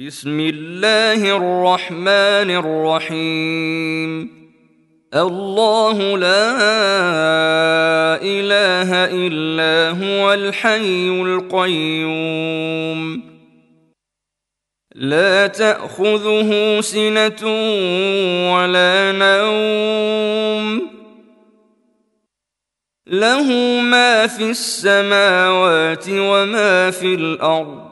بسم الله الرحمن الرحيم. الله لا إله إلا هو الحي القيوم. لا تأخذه سنة ولا نوم. له ما في السماوات وما في الأرض.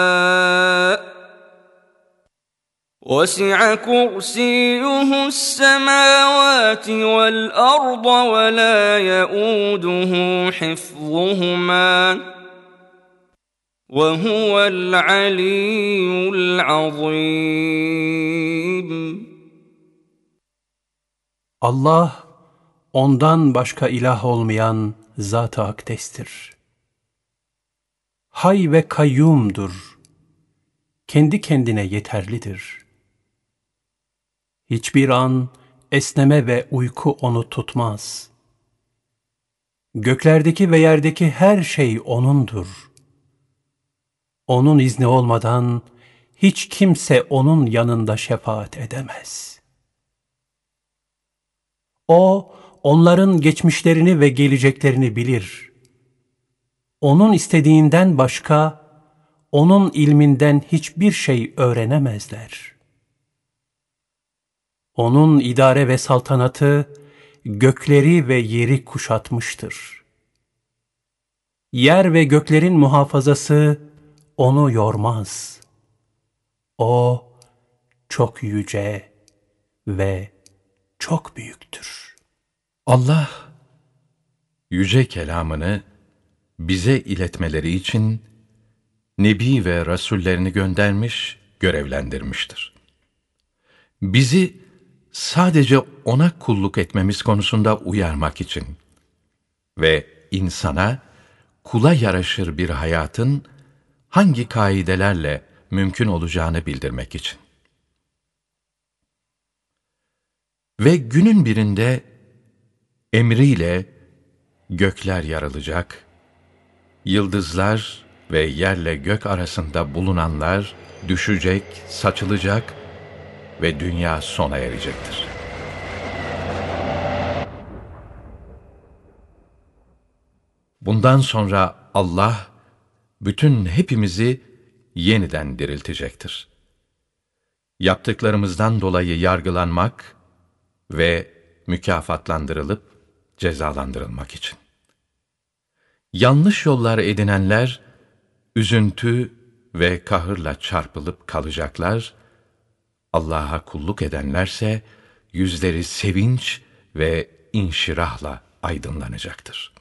وسع كرسيه السماوات والارض ولا يئوده حفظهما وهو العلي العظيم Allah ondan başka ilah olmayan zat-ı akdestir. Hay ve kayyumdur. Kendi kendine yeterlidir. Hiçbir an esneme ve uyku onu tutmaz. Göklerdeki ve yerdeki her şey O'nundur. O'nun izni olmadan hiç kimse O'nun yanında şefaat edemez. O, onların geçmişlerini ve geleceklerini bilir. O'nun istediğinden başka, O'nun ilminden hiçbir şey öğrenemezler. O'nun idare ve saltanatı, gökleri ve yeri kuşatmıştır. Yer ve göklerin muhafazası onu yormaz. O çok yüce ve çok büyüktür. Allah yüce kelamını bize iletmeleri için nebi ve rasullerini göndermiş, görevlendirmiştir. Bizi sadece ona kulluk etmemiz konusunda uyarmak için ve insana kula yaraşır bir hayatın hangi kaidelerle mümkün olacağını bildirmek için. Ve günün birinde emriyle gökler yarılacak, yıldızlar ve yerle gök arasında bulunanlar düşecek, saçılacak ve dünya sona erecektir. Bundan sonra Allah bütün hepimizi yeniden diriltecektir. Yaptıklarımızdan dolayı yargılanmak ve mükafatlandırılıp cezalandırılmak için. Yanlış yollar edinenler, üzüntü ve kahırla çarpılıp kalacaklar, Allah'a kulluk edenlerse, yüzleri sevinç ve inşirahla aydınlanacaktır.